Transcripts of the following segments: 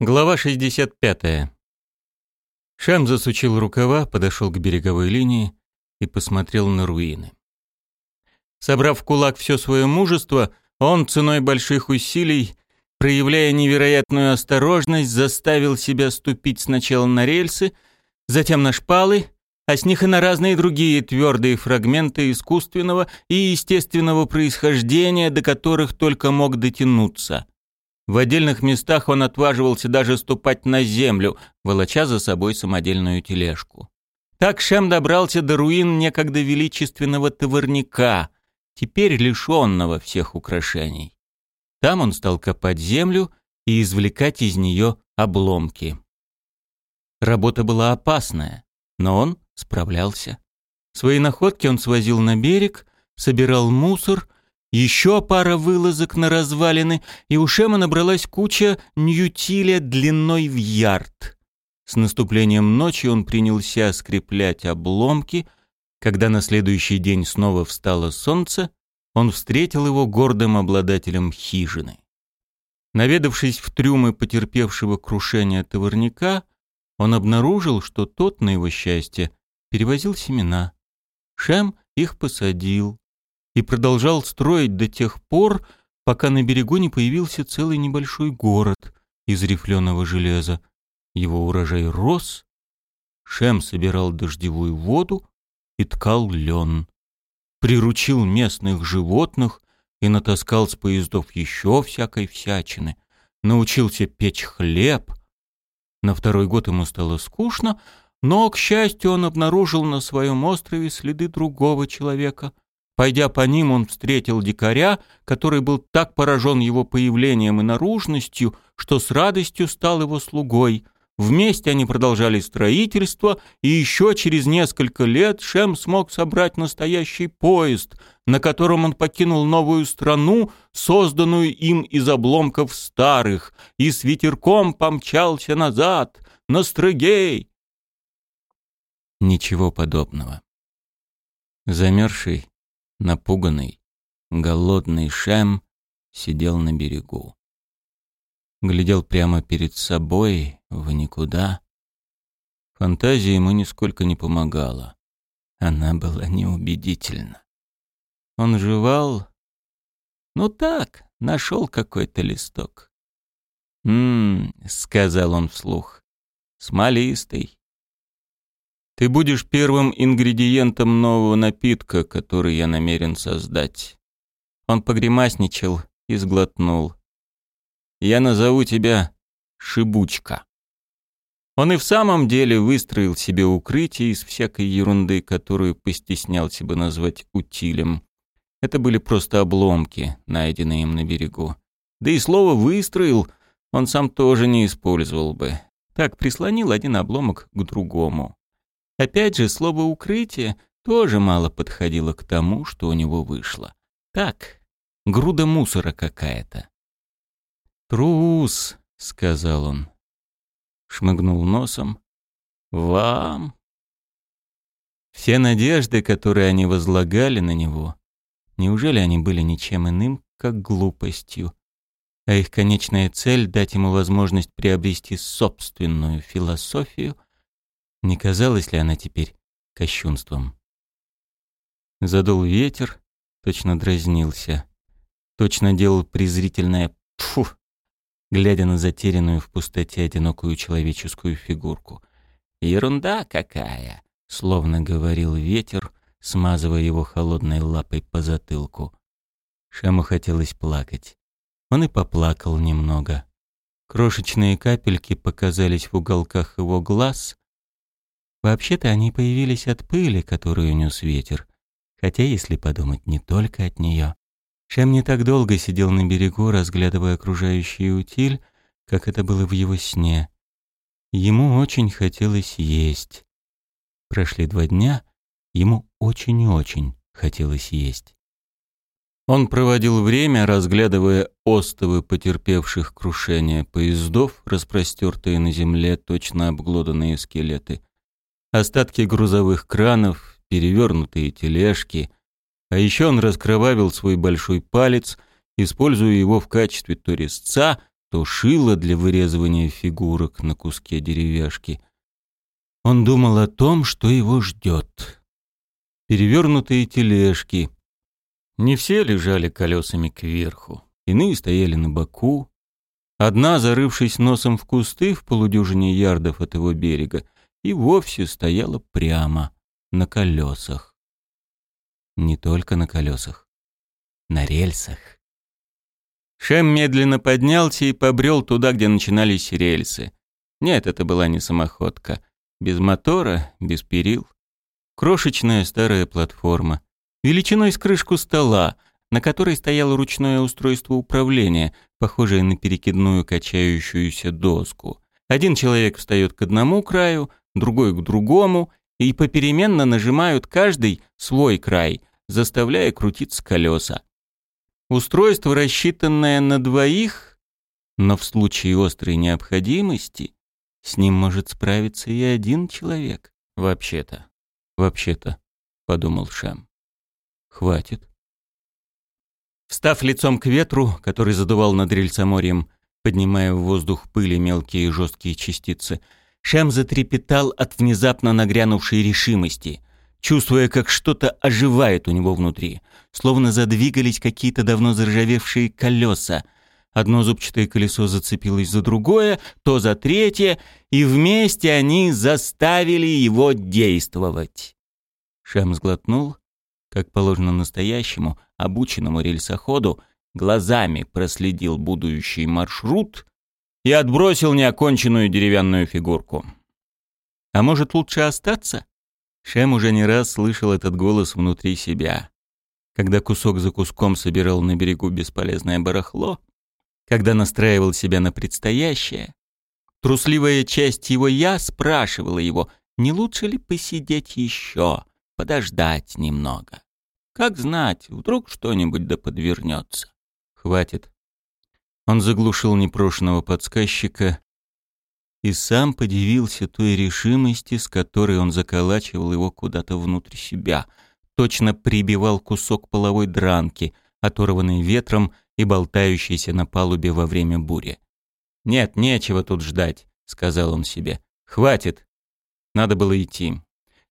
Глава 65. Шам засучил рукава, подошел к береговой линии и посмотрел на руины. Собрав в кулак все свое мужество, он ценой больших усилий, проявляя невероятную осторожность, заставил себя ступить сначала на рельсы, затем на шпалы, а с них и на разные другие твердые фрагменты искусственного и естественного происхождения, до которых только мог дотянуться – в отдельных местах он отваживался даже ступать на землю, волоча за собой самодельную тележку. Так Шем добрался до руин некогда величественного товарника, теперь лишенного всех украшений. Там он стал копать землю и извлекать из нее обломки. Работа была опасная, но он справлялся. Свои находки он свозил на берег, собирал мусор еще пара вылазок на развалины, и у Шема набралась куча ньютиля длиной в ярд. С наступлением ночи он принялся скреплять обломки. Когда на следующий день снова встало солнце, он встретил его гордым обладателем хижины. Наведавшись в трюмы потерпевшего крушения товарника, он обнаружил, что тот, на его счастье, перевозил семена. Шем их посадил и продолжал строить до тех пор, пока на берегу не появился целый небольшой город из рифленого железа. Его урожай рос, Шем собирал дождевую воду и ткал лен. Приручил местных животных и натаскал с поездов еще всякой всячины. Научился печь хлеб. На второй год ему стало скучно, но, к счастью, он обнаружил на своем острове следы другого человека — Пойдя по ним, он встретил дикаря, который был так поражен его появлением и наружностью, что с радостью стал его слугой. Вместе они продолжали строительство, и еще через несколько лет Шем смог собрать настоящий поезд, на котором он покинул новую страну, созданную им из обломков старых, и с ветерком помчался назад, на Стрыгей. Ничего подобного. Замерзший, Напуганный, голодный Шем сидел на берегу. Глядел прямо перед собой, в никуда. Фантазия ему нисколько не помогала. Она была неубедительна. Он жевал. Ну так, нашел какой-то листок. «М-м», сказал он вслух, — «смолистый. Ты будешь первым ингредиентом нового напитка, который я намерен создать. Он погремасничал и сглотнул. Я назову тебя Шибучка. Он и в самом деле выстроил себе укрытие из всякой ерунды, которую постеснялся бы назвать утилем. Это были просто обломки, найденные им на берегу. Да и слово «выстроил» он сам тоже не использовал бы. Так прислонил один обломок к другому. Опять же, слово «укрытие» тоже мало подходило к тому, что у него вышло. Так, груда мусора какая-то. «Трус», — сказал он. Шмыгнул носом. «Вам». Все надежды, которые они возлагали на него, неужели они были ничем иным, как глупостью? А их конечная цель — дать ему возможность приобрести собственную философию — не казалась ли она теперь кощунством? Задул ветер, точно дразнился. Точно делал презрительное «пфу», глядя на затерянную в пустоте одинокую человеческую фигурку. «Ерунда какая!» — словно говорил ветер, смазывая его холодной лапой по затылку. Шаму хотелось плакать. Он и поплакал немного. Крошечные капельки показались в уголках его глаз, Вообще-то они появились от пыли, которую нес ветер. Хотя, если подумать, не только от нее. Шем не так долго сидел на берегу, разглядывая окружающий утиль, как это было в его сне. Ему очень хотелось есть. Прошли два дня, ему очень-очень хотелось есть. Он проводил время, разглядывая остовы потерпевших крушение поездов, распростертые на земле точно обглоданные скелеты, остатки грузовых кранов, перевернутые тележки. А еще он раскровавил свой большой палец, используя его в качестве то резца, то шило для вырезывания фигурок на куске деревяшки. Он думал о том, что его ждет. Перевернутые тележки. Не все лежали колесами кверху, иные стояли на боку. Одна, зарывшись носом в кусты в полудюжине ярдов от его берега, и вовсе стояла прямо на колесах. Не только на колесах, на рельсах. Шем медленно поднялся и побрел туда, где начинались рельсы. Нет, это была не самоходка. Без мотора, без перил. Крошечная старая платформа. Величиной с крышку стола, на которой стояло ручное устройство управления, похожее на перекидную качающуюся доску. Один человек встает к одному краю, другой к другому, и попеременно нажимают каждый свой край, заставляя крутиться колеса. Устройство, рассчитанное на двоих, но в случае острой необходимости с ним может справиться и один человек. Вообще-то, вообще-то, подумал Шам. Хватит. Встав лицом к ветру, который задувал над рельсоморьем, поднимая в воздух пыли мелкие и жесткие частицы, Шам затрепетал от внезапно нагрянувшей решимости чувствуя, как что-то оживает у него внутри, словно задвигались какие-то давно заржавевшие колеса. Одно зубчатое колесо зацепилось за другое, то за третье, и вместе они заставили его действовать. Шам сглотнул, как положено настоящему, обученному рельсоходу, глазами проследил будущий маршрут и отбросил неоконченную деревянную фигурку. А может, лучше остаться? Шем уже не раз слышал этот голос внутри себя. Когда кусок за куском собирал на берегу бесполезное барахло, когда настраивал себя на предстоящее, трусливая часть его «я» спрашивала его, не лучше ли посидеть еще, подождать немного. Как знать, вдруг что-нибудь да подвернется. Хватит. Он заглушил непрошенного подсказчика и сам подивился той решимости, с которой он заколачивал его куда-то внутрь себя, точно прибивал кусок половой дранки, оторванный ветром и болтающийся на палубе во время бури. «Нет, нечего тут ждать», — сказал он себе. «Хватит. Надо было идти».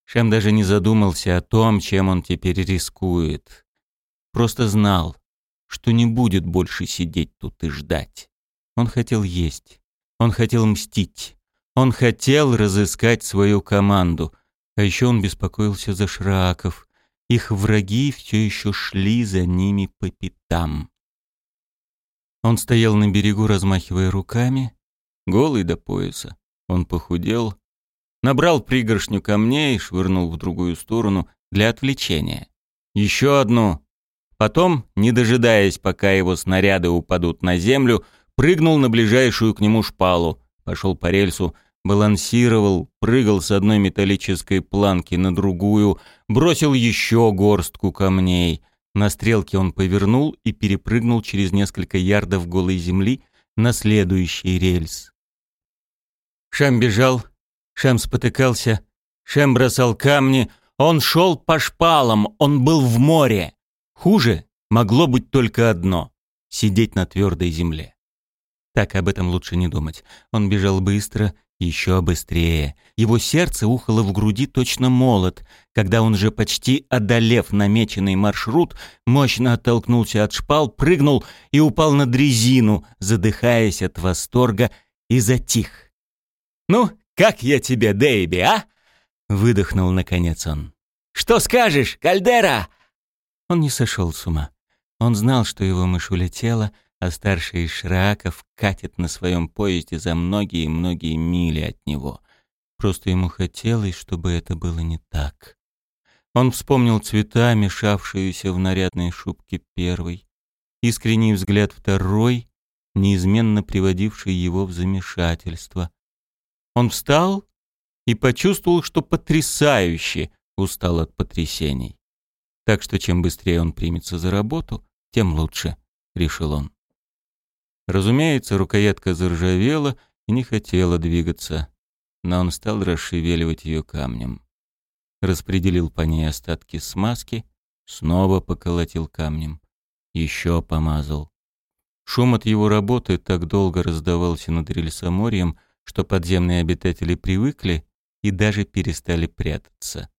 Шем даже не задумался о том, чем он теперь рискует. Просто знал, что не будет больше сидеть тут и ждать. Он хотел есть. Он хотел мстить. Он хотел разыскать свою команду. А еще он беспокоился за Шраков. Их враги все еще шли за ними по пятам. Он стоял на берегу, размахивая руками, голый до пояса. Он похудел, набрал пригоршню камней и швырнул в другую сторону для отвлечения. Еще одну. Потом, не дожидаясь, пока его снаряды упадут на землю, прыгнул на ближайшую к нему шпалу, пошел по рельсу, балансировал, прыгал с одной металлической планки на другую, бросил еще горстку камней. На стрелке он повернул и перепрыгнул через несколько ярдов голой земли на следующий рельс. Шам бежал, Шам спотыкался, Шам бросал камни, он шел по шпалам, он был в море. Хуже могло быть только одно — сидеть на твердой земле. Так об этом лучше не думать. Он бежал быстро, еще быстрее. Его сердце ухало в груди точно молот, когда он же почти одолев намеченный маршрут, мощно оттолкнулся от шпал, прыгнул и упал на дрезину, задыхаясь от восторга, и затих. «Ну, как я тебе, Дэйби, а?» — выдохнул наконец он. «Что скажешь, Кальдера?» Он не сошел с ума. Он знал, что его мышь улетела — а старший из Шраков катит на своем поезде за многие-многие мили от него. Просто ему хотелось, чтобы это было не так. Он вспомнил цвета, мешавшиеся в нарядной шубке первой, искренний взгляд второй, неизменно приводивший его в замешательство. Он встал и почувствовал, что потрясающе устал от потрясений. Так что чем быстрее он примется за работу, тем лучше, решил он. Разумеется, рукоятка заржавела и не хотела двигаться, но он стал расшевеливать ее камнем. Распределил по ней остатки смазки, снова поколотил камнем, еще помазал. Шум от его работы так долго раздавался над рельсоморьем, что подземные обитатели привыкли и даже перестали прятаться.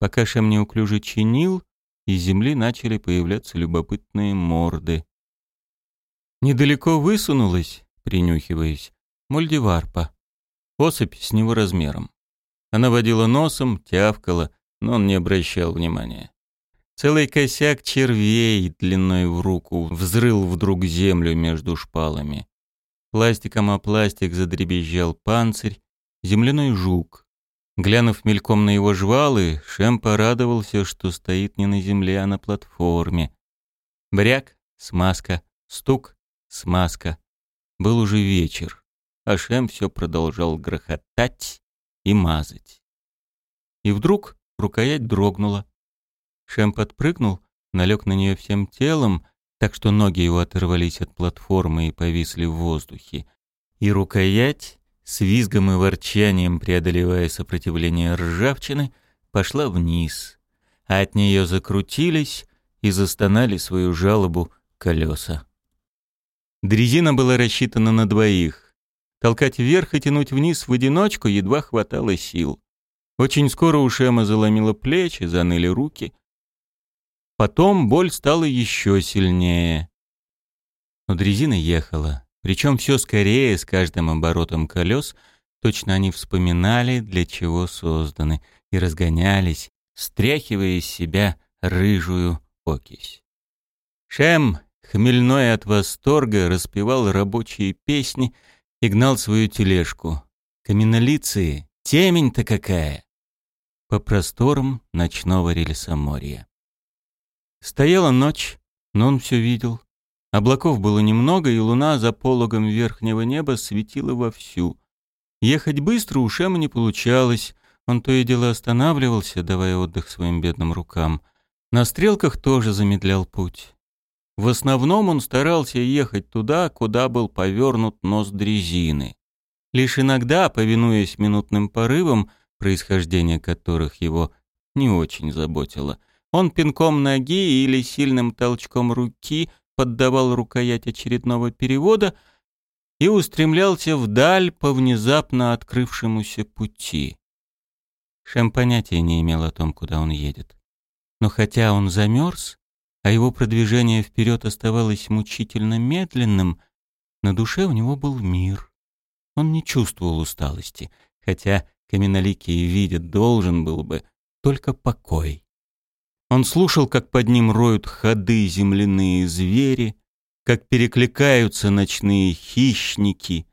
Пока Шем неуклюже чинил, из земли начали появляться любопытные морды. Недалеко высунулась, принюхиваясь, мульдиварпа. Особь с него размером. Она водила носом, тявкала, но он не обращал внимания. Целый косяк червей длиной в руку взрыл вдруг землю между шпалами. Пластиком о пластик задребезжал панцирь, земляной жук. Глянув мельком на его жвалы, Шем порадовался, что стоит не на земле, а на платформе. Бряк, смазка, стук, смазка. Был уже вечер, а Шем все продолжал грохотать и мазать. И вдруг рукоять дрогнула. Шем подпрыгнул, налег на нее всем телом, так что ноги его оторвались от платформы и повисли в воздухе. И рукоять, с визгом и ворчанием преодолевая сопротивление ржавчины, пошла вниз, а от нее закрутились и застонали свою жалобу колеса. Дрезина была рассчитана на двоих. Толкать вверх и тянуть вниз в одиночку едва хватало сил. Очень скоро у Шема заломило плечи, заныли руки. Потом боль стала еще сильнее. Но дрезина ехала, причем все скорее, с каждым оборотом колес, точно они вспоминали, для чего созданы, и разгонялись, стряхивая из себя рыжую окись. Шем хмельной от восторга, распевал рабочие песни и гнал свою тележку. Каменолиции, темень-то какая! По просторам ночного рельсоморья. Стояла ночь, но он все видел. Облаков было немного, и луна за пологом верхнего неба светила вовсю. Ехать быстро у Шема не получалось, он то и дело останавливался, давая отдых своим бедным рукам. На стрелках тоже замедлял путь. В основном он старался ехать туда, куда был повернут нос дрезины. Лишь иногда, повинуясь минутным порывам, происхождение которых его не очень заботило, он пинком ноги или сильным толчком руки поддавал рукоять очередного перевода и устремлялся вдаль по внезапно открывшемуся пути. Шем понятия не имел о том, куда он едет. Но хотя он замерз, а его продвижение вперед оставалось мучительно медленным, на душе у него был мир. Он не чувствовал усталости, хотя каменоликий видит должен был бы только покой. Он слушал, как под ним роют ходы земляные звери, как перекликаются ночные хищники,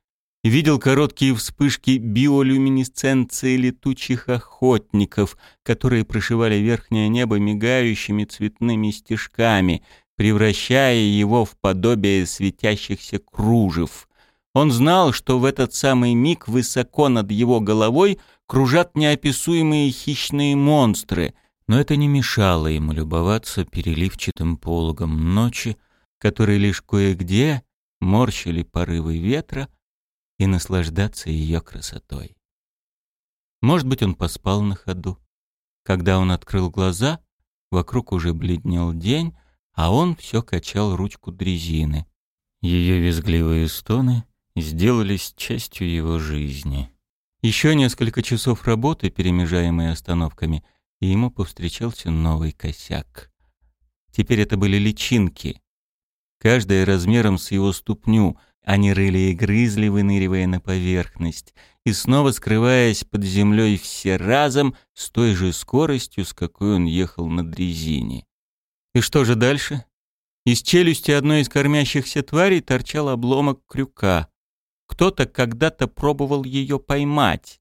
видел короткие вспышки биолюминесценции летучих охотников, которые прошивали верхнее небо мигающими цветными стежками, превращая его в подобие светящихся кружев. Он знал, что в этот самый миг высоко над его головой кружат неописуемые хищные монстры, но это не мешало ему любоваться переливчатым пологом ночи, который лишь кое-где морщили порывы ветра, и наслаждаться ее красотой. Может быть, он поспал на ходу. Когда он открыл глаза, вокруг уже бледнел день, а он все качал ручку дрезины. Ее визгливые стоны сделались частью его жизни. Еще несколько часов работы, перемежаемые остановками, и ему повстречался новый косяк. Теперь это были личинки, каждая размером с его ступню, они рыли и грызли, выныривая на поверхность, и снова скрываясь под землей все разом с той же скоростью, с какой он ехал на дрезине. И что же дальше? Из челюсти одной из кормящихся тварей торчал обломок крюка. Кто-то когда-то пробовал ее поймать.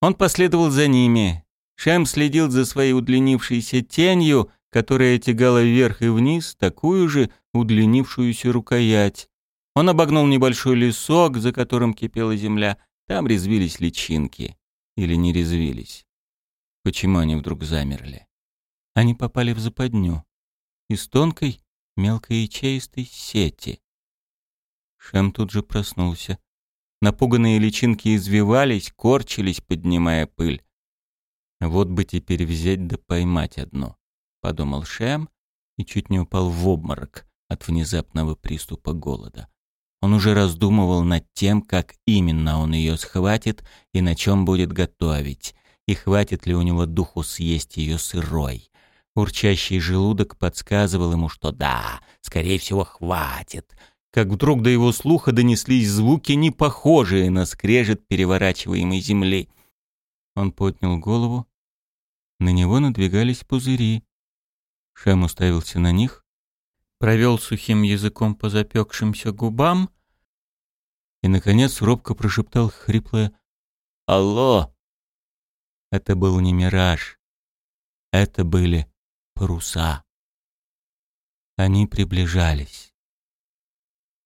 Он последовал за ними. Шем следил за своей удлинившейся тенью, которая тягала вверх и вниз такую же удлинившуюся рукоять. Он обогнул небольшой лесок, за которым кипела земля. Там резвились личинки. Или не резвились. Почему они вдруг замерли? Они попали в западню. Из тонкой, мелкой ячеистой сети. Шем тут же проснулся. Напуганные личинки извивались, корчились, поднимая пыль. «Вот бы теперь взять да поймать одну», — подумал Шем и чуть не упал в обморок от внезапного приступа голода. Он уже раздумывал над тем, как именно он ее схватит и на чем будет готовить, и хватит ли у него духу съесть ее сырой. Урчащий желудок подсказывал ему, что да, скорее всего, хватит. Как вдруг до его слуха донеслись звуки, не похожие на скрежет переворачиваемой земли. Он поднял голову. На него надвигались пузыри. Шем уставился на них, провел сухим языком по запекшимся губам и, наконец, робко прошептал хриплое «Алло!». Это был не мираж. Это были паруса. Они приближались.